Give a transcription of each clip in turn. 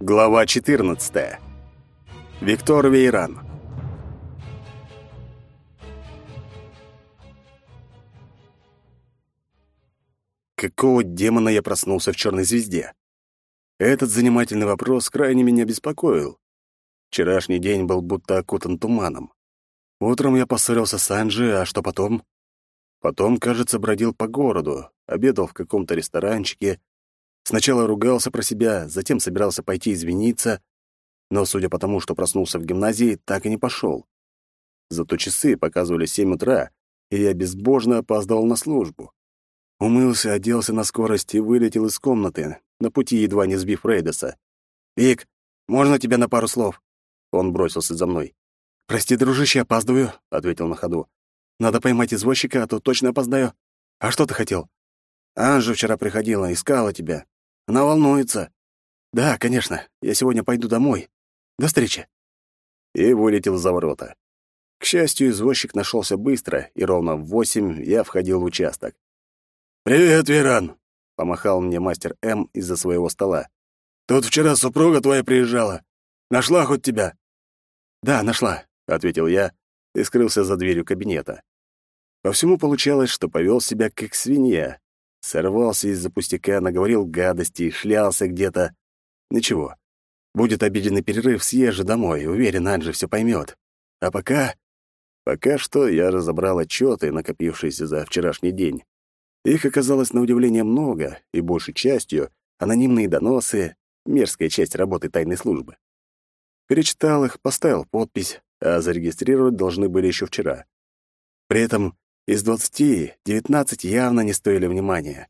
Глава 14. Виктор Вейран. Какого демона я проснулся в черной звезде? Этот занимательный вопрос крайне меня беспокоил. Вчерашний день был будто окутан туманом. Утром я поссорился с Анджи, а что потом? Потом, кажется, бродил по городу, обедал в каком-то ресторанчике, Сначала ругался про себя, затем собирался пойти извиниться, но, судя по тому, что проснулся в гимназии, так и не пошел. Зато часы показывали семь утра, и я безбожно опаздывал на службу. Умылся, оделся на скорость и вылетел из комнаты, на пути едва не сбив Рейдеса. «Вик, можно тебя на пару слов?» Он бросился за мной. «Прости, дружище, опаздываю», — ответил на ходу. «Надо поймать извозчика, а то точно опоздаю. А что ты хотел?» Анжа вчера приходила, искала тебя. Она волнуется. Да, конечно, я сегодня пойду домой. До встречи. И вылетел за ворота. К счастью, извозчик нашелся быстро, и ровно в восемь я входил в участок. «Привет, Веран!» — помахал мне мастер М из-за своего стола. «Тут вчера супруга твоя приезжала. Нашла хоть тебя?» «Да, нашла», — ответил я и скрылся за дверью кабинета. По всему получалось, что повел себя как свинья, Сорвался из-за пустяка, наговорил гадости, шлялся где-то. Ничего. Будет обеденный перерыв, съезжу домой. Уверен, Анджи все поймет. А пока... Пока что я разобрал отчеты, накопившиеся за вчерашний день. Их оказалось на удивление много, и большей частью анонимные доносы — мерзкая часть работы тайной службы. Перечитал их, поставил подпись, а зарегистрировать должны были еще вчера. При этом из двадцати девятнадцать явно не стоили внимания.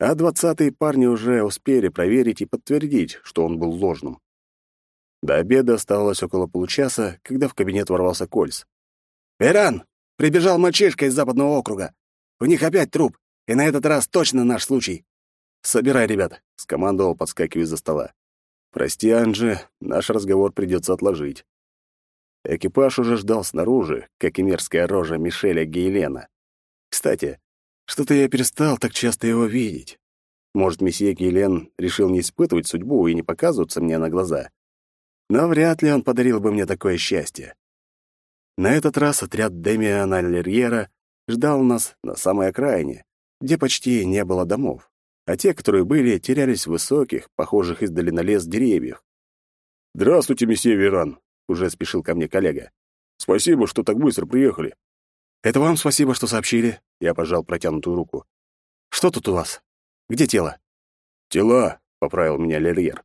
А двадцатые парни уже успели проверить и подтвердить, что он был ложным. До обеда оставалось около получаса, когда в кабинет ворвался Кольс. «Веран! Прибежал мальчишка из западного округа. У них опять труп, и на этот раз точно наш случай. Собирай, ребят», — скомандовал, подскакивая из-за стола. «Прости, Анджи, наш разговор придется отложить». Экипаж уже ждал снаружи, как и мерзкая рожа Мишеля Гейлена. Кстати, что-то я перестал так часто его видеть. Может, месье Гейлен решил не испытывать судьбу и не показываться мне на глаза. Но вряд ли он подарил бы мне такое счастье. На этот раз отряд Демиана Лерьера ждал нас на самой окраине, где почти не было домов, а те, которые были, терялись в высоких, похожих издали на лес деревьях. «Здравствуйте, месье Веран!» Уже спешил ко мне коллега. Спасибо, что так быстро приехали. Это вам спасибо, что сообщили. Я пожал протянутую руку. Что тут у вас? Где тело? Тела, поправил меня Лерьер.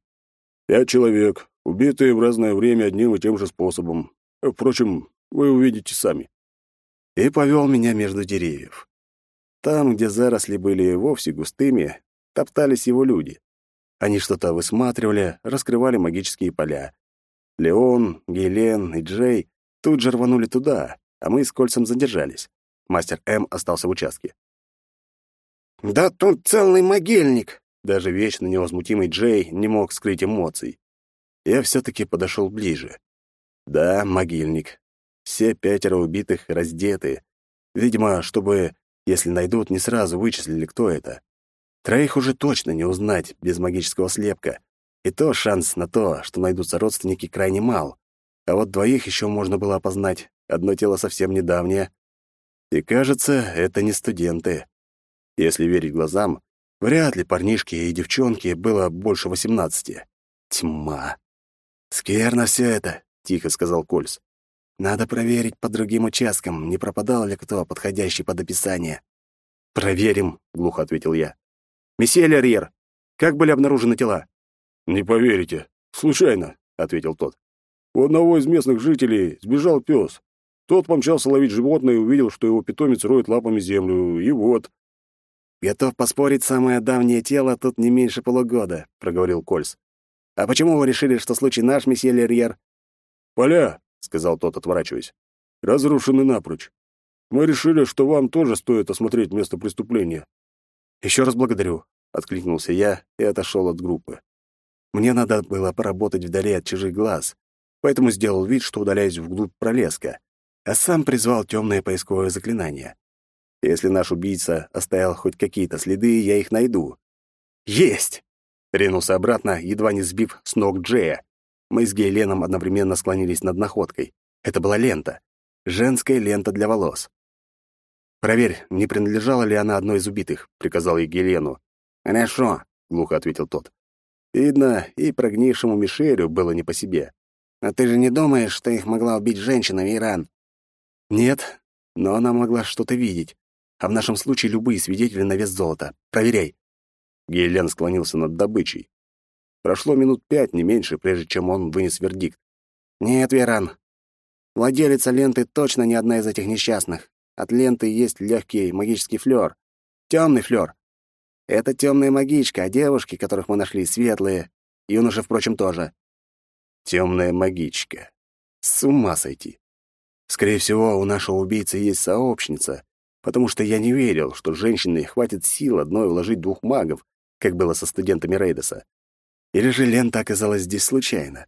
Пять человек, убитые в разное время одним и тем же способом. Впрочем, вы увидите сами. И повел меня между деревьев. Там, где заросли были вовсе густыми, топтались его люди. Они что-то высматривали, раскрывали магические поля. Леон, Гелен и Джей тут же рванули туда, а мы с Кольцем задержались. Мастер М остался в участке. «Да тут целый могильник!» Даже вечно невозмутимый Джей не мог скрыть эмоций. Я все-таки подошел ближе. Да, могильник. Все пятеро убитых раздеты. Видимо, чтобы, если найдут, не сразу вычислили, кто это. Троих уже точно не узнать без магического слепка. И то шанс на то, что найдутся родственники, крайне мал. А вот двоих еще можно было опознать. Одно тело совсем недавнее. И кажется, это не студенты. Если верить глазам, вряд ли парнишки и девчонки было больше восемнадцати. Тьма. «Скверно все это», — тихо сказал Кольс. «Надо проверить по другим участкам, не пропадал ли кто, подходящий под описание». «Проверим», — глухо ответил я. «Месье Лерьер, как были обнаружены тела?» «Не поверите. Случайно», — ответил тот. «У одного из местных жителей сбежал пес. Тот помчался ловить животное и увидел, что его питомец роет лапами землю, и вот...» «Готов поспорить, самое давнее тело тут не меньше полугода», — проговорил Кольс. «А почему вы решили, что случай наш, месье Лерьер?» «Поля», — сказал тот, отворачиваясь, — «разрушены напрочь. Мы решили, что вам тоже стоит осмотреть место преступления». «Еще раз благодарю», — откликнулся я и отошел от группы. Мне надо было поработать вдали от чужих глаз, поэтому сделал вид, что удаляюсь вглубь пролеска, а сам призвал темное поисковое заклинание. Если наш убийца оставил хоть какие-то следы, я их найду. Есть! Ринулся обратно, едва не сбив с ног Джея. Мы с Гейленом одновременно склонились над находкой. Это была лента. Женская лента для волос. «Проверь, не принадлежала ли она одной из убитых», — приказал я Гелену. «Хорошо», — глухо ответил тот. Видно, и прогнившему Мишелю было не по себе. «А ты же не думаешь, что их могла убить женщина Иран?» «Нет, но она могла что-то видеть. А в нашем случае любые свидетели на вес золота. Проверяй». Гейлен склонился над добычей. Прошло минут пять, не меньше, прежде чем он вынес вердикт. «Нет, Веран. Владелица ленты точно не одна из этих несчастных. От ленты есть легкий магический флёр. Темный флёр. Это темная магичка, а девушки, которых мы нашли, светлые. Юноши, впрочем, тоже. Темная магичка. С ума сойти. Скорее всего, у нашего убийцы есть сообщница, потому что я не верил, что женщине хватит сил одной уложить двух магов, как было со студентами Рейдеса. Или же лента оказалась здесь случайно.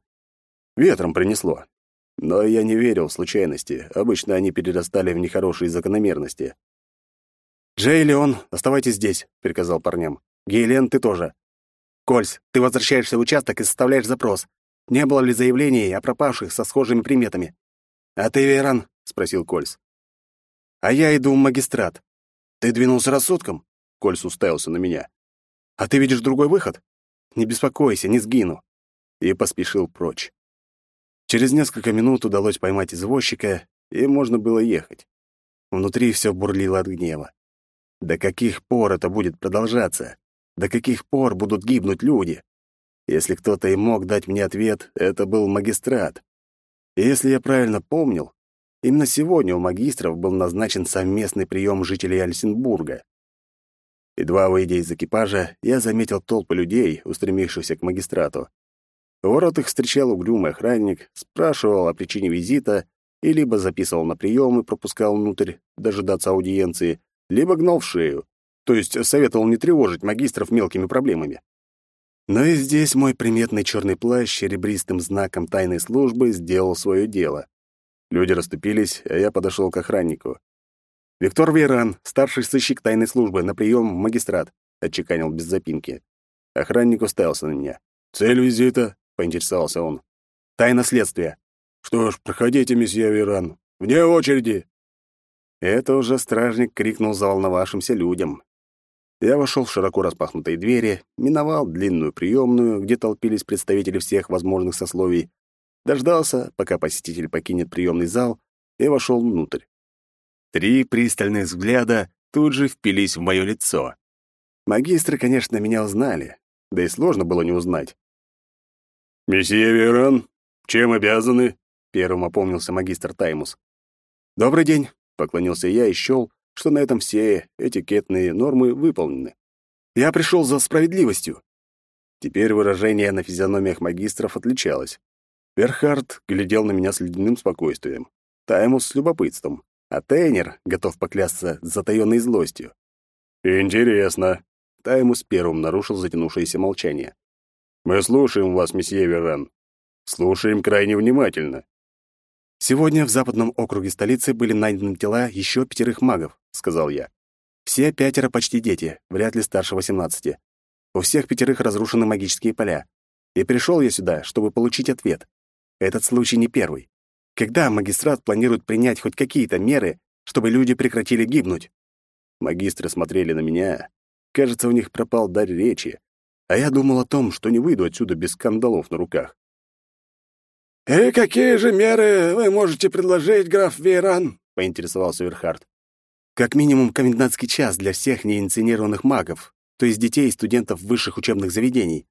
Ветром принесло. Но я не верил в случайности. Обычно они перерастали в нехорошие закономерности. «Джей Леон, оставайтесь здесь», — приказал парням. «Гейлен, ты тоже. Кольс, ты возвращаешься в участок и составляешь запрос. Не было ли заявлений о пропавших со схожими приметами?» «А ты, Веран?» — спросил Кольс. «А я иду в магистрат». «Ты двинулся рассудком?» — Кольс уставился на меня. «А ты видишь другой выход? Не беспокойся, не сгину». И поспешил прочь. Через несколько минут удалось поймать извозчика, и можно было ехать. Внутри все бурлило от гнева. До каких пор это будет продолжаться? До каких пор будут гибнуть люди? Если кто-то и мог дать мне ответ, это был магистрат. И если я правильно помнил, именно сегодня у магистров был назначен совместный прием жителей Альсенбурга. Едва выйдя из экипажа, я заметил толпы людей, устремившихся к магистрату. У ворот их встречал угрюмый охранник, спрашивал о причине визита и либо записывал на прием и пропускал внутрь дожидаться аудиенции, либо гнал в шею, то есть советовал не тревожить магистров мелкими проблемами. Но и здесь мой приметный черный плащ серебристым знаком тайной службы сделал свое дело. Люди расступились, а я подошел к охраннику. «Виктор Вейран, старший сыщик тайной службы, на прием в магистрат», — отчеканил без запинки. Охранник уставился на меня. «Цель визита?» — поинтересовался он. «Тайна следствия». «Что ж, проходите, месье Веран. Вне очереди!» Это уже стражник крикнул заволновавшимся людям. Я вошел в широко распахнутые двери, миновал длинную приемную, где толпились представители всех возможных сословий, дождался, пока посетитель покинет приемный зал, и вошел внутрь. Три пристальных взгляда тут же впились в мое лицо. Магистры, конечно, меня узнали, да и сложно было не узнать. «Месье Веран, чем обязаны?» — первым опомнился магистр Таймус. «Добрый день», — поклонился я и счел, что на этом все этикетные нормы выполнены. «Я пришел за справедливостью». Теперь выражение на физиономиях магистров отличалось. Верхард глядел на меня с ледяным спокойствием, Таймус с любопытством, а Тейнер готов поклясться с затаённой злостью. «Интересно». Таймус первым нарушил затянувшееся молчание. Мы слушаем вас, месье Веран. Слушаем крайне внимательно. Сегодня в западном округе столицы были найдены тела еще пятерых магов, сказал я. Все пятеро почти дети, вряд ли старше восемнадцати. У всех пятерых разрушены магические поля. И пришел я сюда, чтобы получить ответ. Этот случай не первый. Когда магистрат планирует принять хоть какие-то меры, чтобы люди прекратили гибнуть? Магистры смотрели на меня. Кажется, у них пропал дар речи а я думал о том, что не выйду отсюда без скандалов на руках. «И какие же меры вы можете предложить, граф Вейран?» — поинтересовался Верхард. «Как минимум комендантский час для всех неинициированных магов, то есть детей и студентов высших учебных заведений.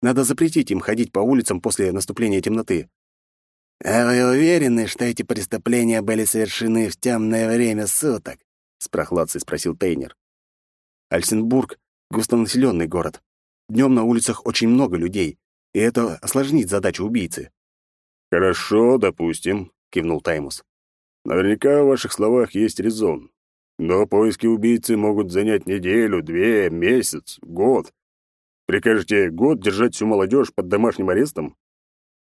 Надо запретить им ходить по улицам после наступления темноты». «А вы уверены, что эти преступления были совершены в темное время суток?» — с прохладцей спросил Тейнер. Альсенбург — густонаселенный город. Днем на улицах очень много людей, и это осложнит задачу убийцы. «Хорошо, допустим», — кивнул Таймус. «Наверняка в ваших словах есть резон. Но поиски убийцы могут занять неделю, две, месяц, год. Прикажете год держать всю молодежь под домашним арестом?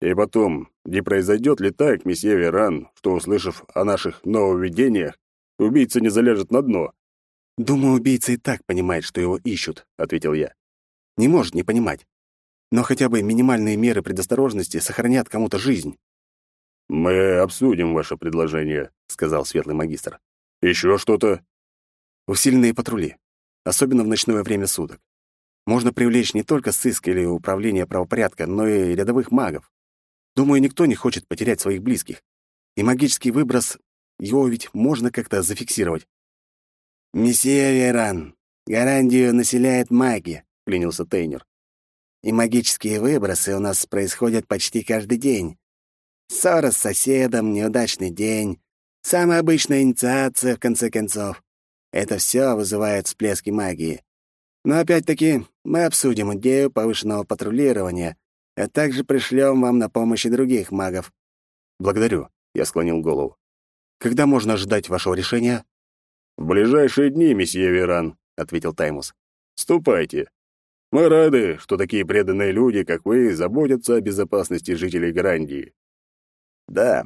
И потом, не произойдет ли так, месье Веран, что, услышав о наших нововведениях, убийца не залежет на дно?» «Думаю, убийца и так понимает, что его ищут», — ответил я. Не может не понимать. Но хотя бы минимальные меры предосторожности сохранят кому-то жизнь. «Мы обсудим ваше предложение», — сказал светлый магистр. «Еще что-то?» «Усиленные патрули, особенно в ночное время суток. Можно привлечь не только сыск или управление правопорядка, но и рядовых магов. Думаю, никто не хочет потерять своих близких. И магический выброс, его ведь можно как-то зафиксировать. «Месье Веран, Гарандию населяет магия», — клянился Тейнер. «И магические выбросы у нас происходят почти каждый день. Ссора с соседом, неудачный день, самая обычная инициация, в конце концов. Это все вызывает всплески магии. Но опять-таки мы обсудим идею повышенного патрулирования, а также пришлем вам на помощь и других магов». «Благодарю», — я склонил голову. «Когда можно ожидать вашего решения?» «В ближайшие дни, месье Веран», — ответил Таймус. «Ступайте. Мы рады, что такие преданные люди, как вы, заботятся о безопасности жителей Грандии». Да,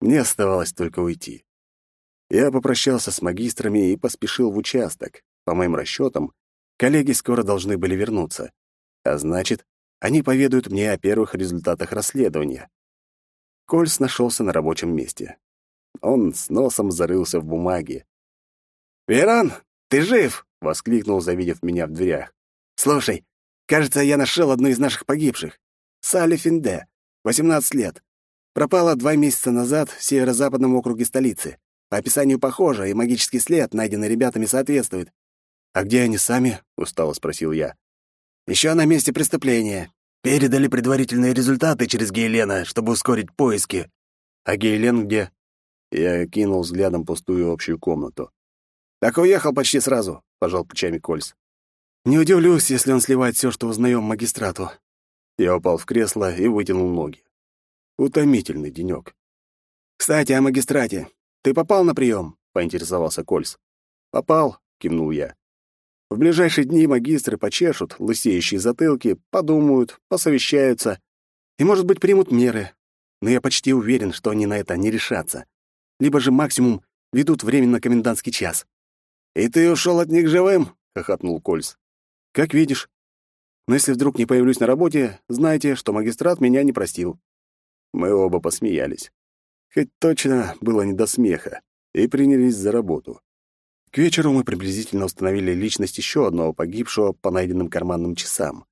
мне оставалось только уйти. Я попрощался с магистрами и поспешил в участок. По моим расчетам, коллеги скоро должны были вернуться. А значит, они поведают мне о первых результатах расследования. Кольс нашелся на рабочем месте. Он с носом зарылся в бумаге. «Веран, ты жив?» — воскликнул, завидев меня в дверях. «Слушай, кажется, я нашел одну из наших погибших. Салли Финде, 18 лет. Пропала два месяца назад в северо-западном округе столицы. По описанию похоже, и магический след, найденный ребятами, соответствует. «А где они сами?» — устало спросил я. Еще на месте преступления. Передали предварительные результаты через Гейлена, чтобы ускорить поиски». «А Гейлен где?» Я кинул взглядом пустую общую комнату. «Так уехал почти сразу», — пожал плечами Кольс. «Не удивлюсь, если он сливает все, что узнаем магистрату». Я упал в кресло и вытянул ноги. Утомительный денек. «Кстати, о магистрате. Ты попал на прием? поинтересовался Кольс. «Попал», — кивнул я. «В ближайшие дни магистры почешут лысеющие затылки, подумают, посовещаются и, может быть, примут меры. Но я почти уверен, что они на это не решатся. Либо же максимум ведут временно комендантский час». «И ты ушел от них живым?» — хохотнул Кольс. «Как видишь. Но если вдруг не появлюсь на работе, знайте, что магистрат меня не простил. Мы оба посмеялись. Хоть точно было не до смеха, и принялись за работу. К вечеру мы приблизительно установили личность еще одного погибшего по найденным карманным часам.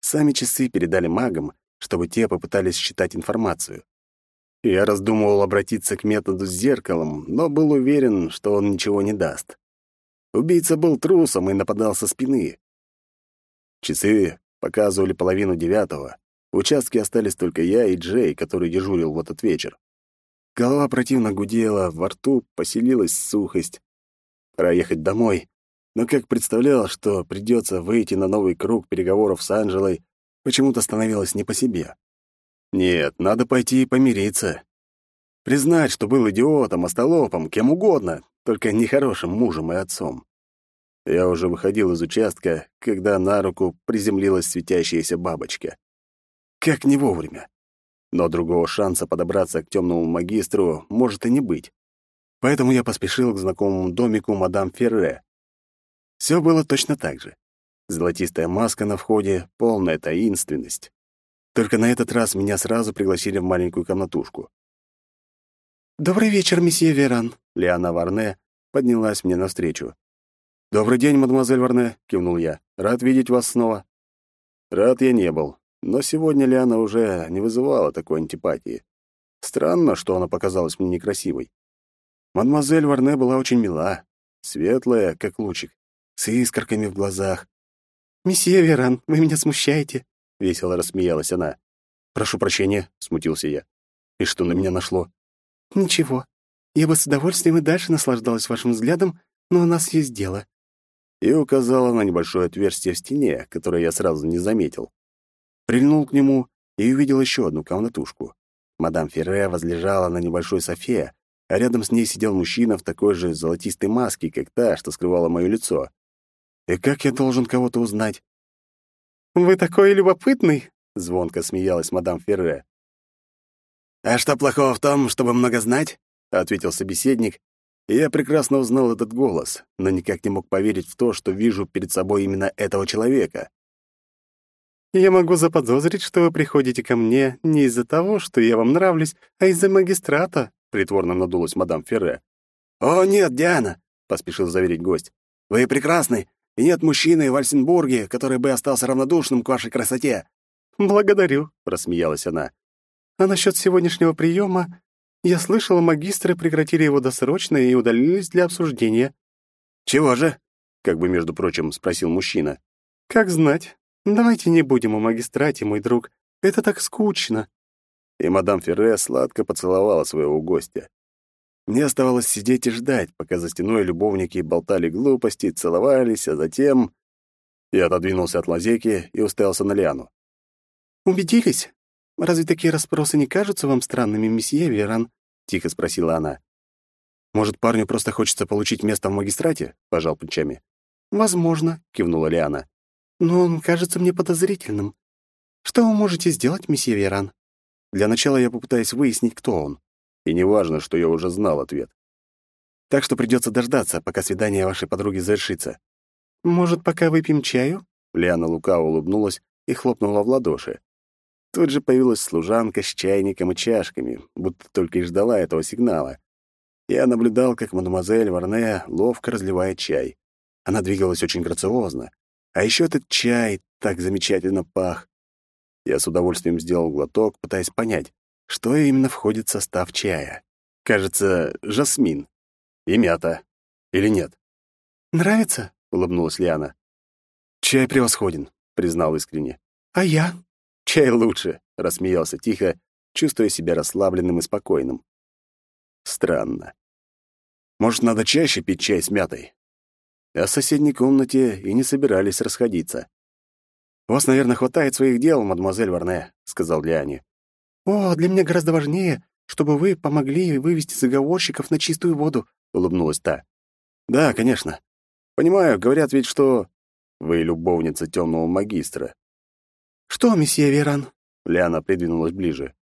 Сами часы передали магам, чтобы те попытались считать информацию. Я раздумывал обратиться к методу с зеркалом, но был уверен, что он ничего не даст. Убийца был трусом и нападал со спины. Часы показывали половину девятого, в участке остались только я и Джей, который дежурил в этот вечер. Голова противно гудела, во рту поселилась сухость. Пора ехать домой. Но как представлял, что придется выйти на новый круг переговоров с Анжелой, почему-то становилось не по себе. Нет, надо пойти и помириться. Признать, что был идиотом, остолопом, кем угодно, только нехорошим мужем и отцом. Я уже выходил из участка, когда на руку приземлилась светящаяся бабочка. Как не вовремя. Но другого шанса подобраться к темному магистру может и не быть. Поэтому я поспешил к знакомому домику мадам Ферре. Все было точно так же. Золотистая маска на входе, полная таинственность. Только на этот раз меня сразу пригласили в маленькую комнатушку. «Добрый вечер, месье Веран», — Лиана Варне поднялась мне навстречу. «Добрый день, мадемуазель Варне», — кивнул я. «Рад видеть вас снова». Рад я не был, но сегодня Лиана уже не вызывала такой антипатии. Странно, что она показалась мне некрасивой. Мадемуазель Варне была очень мила, светлая, как лучик, с искорками в глазах. «Месье Веран, вы меня смущаете», — весело рассмеялась она. «Прошу прощения», — смутился я. «И что на меня нашло?» «Ничего. Я бы с удовольствием и дальше наслаждалась вашим взглядом, но у нас есть дело». И указала на небольшое отверстие в стене, которое я сразу не заметил прильнул к нему и увидел еще одну комнатушку. Мадам Ферре возлежала на небольшой софе, а рядом с ней сидел мужчина в такой же золотистой маске, как та, что скрывала мое лицо. И как я должен кого-то узнать? «Вы такой любопытный!» — звонко смеялась мадам Ферре. «А что плохого в том, чтобы много знать?» — ответил собеседник, я прекрасно узнал этот голос, но никак не мог поверить в то, что вижу перед собой именно этого человека. Я могу заподозрить, что вы приходите ко мне не из-за того, что я вам нравлюсь, а из-за магистрата», — притворно надулась мадам Ферре. «О, нет, Диана!» — поспешил заверить гость. «Вы прекрасны, и нет мужчины в Альсенбурге, который бы остался равнодушным к вашей красоте». «Благодарю», — рассмеялась она. «А насчет сегодняшнего приема я слышала, магистры прекратили его досрочно и удалились для обсуждения». «Чего же?» — как бы, между прочим, спросил мужчина. «Как знать. Давайте не будем о магистрате, мой друг. Это так скучно». И мадам Ферре сладко поцеловала своего гостя. Мне оставалось сидеть и ждать, пока за стеной любовники болтали глупости, целовались, а затем... Я отодвинулся от лазейки и уставился на Лиану. «Убедились? Разве такие расспросы не кажутся вам странными, месье Веран?» — тихо спросила она. «Может, парню просто хочется получить место в магистрате?» — пожал плечами. «Возможно», — кивнула Лиана. «Но он кажется мне подозрительным. Что вы можете сделать, месье Веран?» Для начала я попытаюсь выяснить, кто он. И неважно, что я уже знал ответ. Так что придется дождаться, пока свидание вашей подруги завершится. «Может, пока выпьем чаю?» Лиана лукаво улыбнулась и хлопнула в ладоши. Тут же появилась служанка с чайником и чашками, будто только и ждала этого сигнала. Я наблюдал, как мадемуазель Варне ловко разливает чай. Она двигалась очень грациозно. А еще этот чай так замечательно пах. Я с удовольствием сделал глоток, пытаясь понять, что именно входит в состав чая. Кажется, жасмин. И мята. Или нет? «Нравится?» — улыбнулась Лиана. «Чай превосходен», — признал искренне. «А я?» «Чай лучше», — рассмеялся тихо, чувствуя себя расслабленным и спокойным. Странно. Может, надо чаще пить чай с мятой? А в соседней комнате и не собирались расходиться. «У вас, наверное, хватает своих дел, мадемуазель Варне», — сказал Лиане. «О, для меня гораздо важнее, чтобы вы помогли вывести заговорщиков на чистую воду», — улыбнулась та. «Да, конечно. Понимаю, говорят ведь, что вы любовница темного магистра. «Что, месье Веран?» Лиана придвинулась ближе.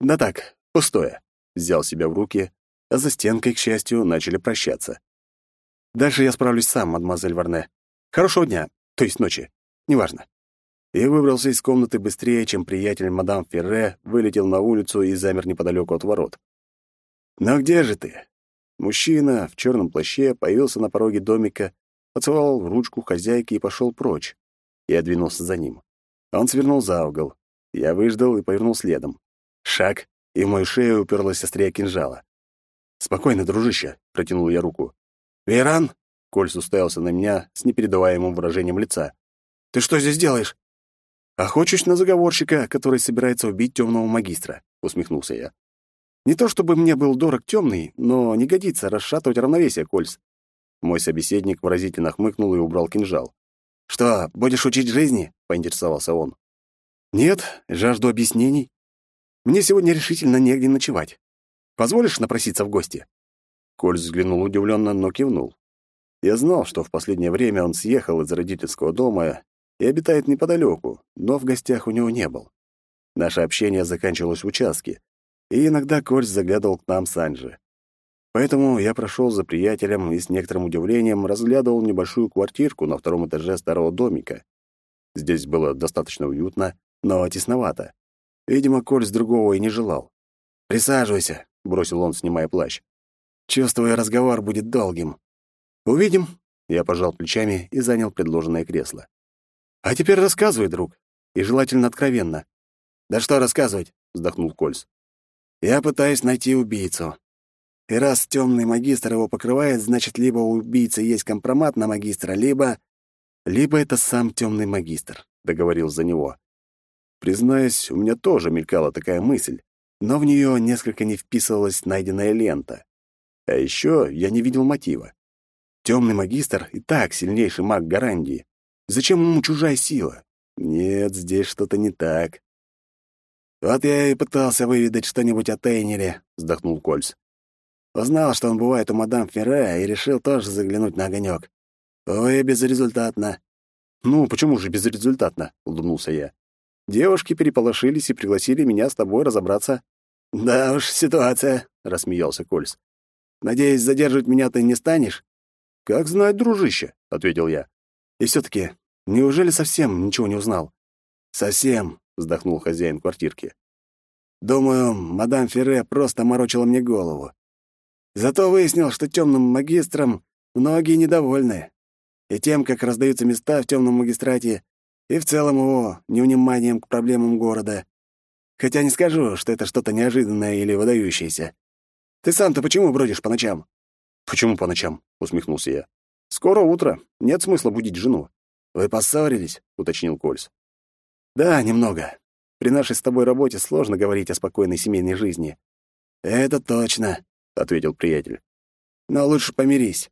«Да так, пустое». Взял себя в руки, а за стенкой, к счастью, начали прощаться. «Дальше я справлюсь сам, мадемуазель Варне. Хорошего дня, то есть ночи. Неважно». И выбрался из комнаты быстрее, чем приятель мадам Ферре вылетел на улицу и замер неподалеку от ворот. «Но где же ты?» Мужчина в черном плаще появился на пороге домика, поцеловал в ручку хозяйки и пошел прочь. Я двинулся за ним. Он свернул за угол. Я выждал и повернул следом. Шаг, и в мою шею уперлась острия кинжала. «Спокойно, дружище», — протянул я руку. «Веран?» — Кольц уставился на меня с непередаваемым выражением лица. «Ты что здесь делаешь?» «Охочусь на заговорщика, который собирается убить темного магистра», — усмехнулся я. «Не то чтобы мне был дорог темный, но не годится расшатывать равновесие, Кольц». Мой собеседник выразительно хмыкнул и убрал кинжал. «Что, будешь учить жизни?» — поинтересовался он. «Нет, жажду объяснений. Мне сегодня решительно негде ночевать. Позволишь напроситься в гости?» Коль взглянул удивленно, но кивнул. Я знал, что в последнее время он съехал из родительского дома и обитает неподалеку, но в гостях у него не был. Наше общение заканчивалось в участке, и иногда Кольц заглядывал к нам с Анжи. Поэтому я прошел за приятелем и с некоторым удивлением разглядывал небольшую квартирку на втором этаже старого домика. Здесь было достаточно уютно, но тесновато. Видимо, Коль с другого и не желал. «Присаживайся», — бросил он, снимая плащ. «Чувствую, разговор будет долгим». «Увидим», — я пожал плечами и занял предложенное кресло. «А теперь рассказывай, друг, и желательно откровенно». «Да что рассказывать?» — вздохнул Кольс. «Я пытаюсь найти убийцу. И раз темный магистр его покрывает, значит, либо у убийцы есть компромат на магистра, либо... Либо это сам темный магистр, договорил за него. Признаюсь, у меня тоже мелькала такая мысль, но в нее несколько не вписывалась найденная лента. А еще я не видел мотива. Темный магистр и так сильнейший маг Гарандии. Зачем ему чужая сила? Нет, здесь что-то не так. «Вот я и пытался выведать что-нибудь о Тейнере», — вздохнул Кольц. Узнал, что он бывает у мадам Ферре, и решил тоже заглянуть на огонек. Ой, безрезультатно. Ну, почему же безрезультатно? улыбнулся я. Девушки переполошились и пригласили меня с тобой разобраться. Да уж, ситуация, рассмеялся Кольс. Надеюсь, задерживать меня ты не станешь? Как знать, дружище, ответил я. И все таки неужели совсем ничего не узнал? «Совсем», — вздохнул хозяин квартирки. «Думаю, мадам Ферре просто морочила мне голову. Зато выяснил, что темным магистром многие недовольны. И тем, как раздаются места в темном магистрате, и в целом его невниманием к проблемам города. Хотя не скажу, что это что-то неожиданное или выдающееся. Ты сам-то почему бродишь по ночам?» «Почему по ночам?» — усмехнулся я. «Скоро утро. Нет смысла будить жену». «Вы поссорились?» — уточнил Кольс. «Да, немного. При нашей с тобой работе сложно говорить о спокойной семейной жизни». «Это точно», — ответил приятель. «Но лучше помирись.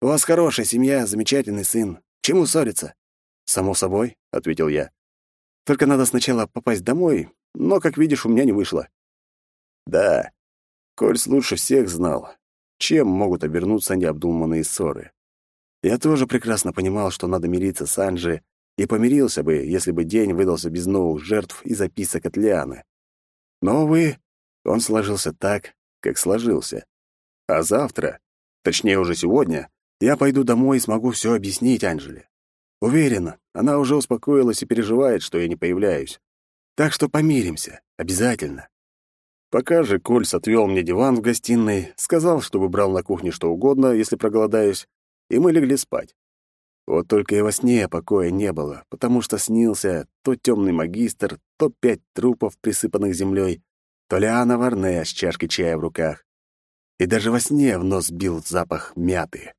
У вас хорошая семья, замечательный сын. Чему ссориться?» «Само собой», — ответил я. «Только надо сначала попасть домой, но, как видишь, у меня не вышло». Да, Кольс лучше всех знал, чем могут обернуться необдуманные ссоры. Я тоже прекрасно понимал, что надо мириться с Анжи, и помирился бы, если бы день выдался без новых жертв и записок от Лианы. Но, увы, он сложился так, как сложился. А завтра, точнее уже сегодня, я пойду домой и смогу все объяснить Анжеле. Уверена, она уже успокоилась и переживает, что я не появляюсь. Так что помиримся, обязательно. Пока же Кольс отвел мне диван в гостиной, сказал, чтобы брал на кухне что угодно, если проголодаюсь, и мы легли спать. Вот только и во сне покоя не было, потому что снился то темный магистр, то пять трупов, присыпанных землей, то Лиана Варне с чашкой чая в руках. И даже во сне в нос бил запах мяты.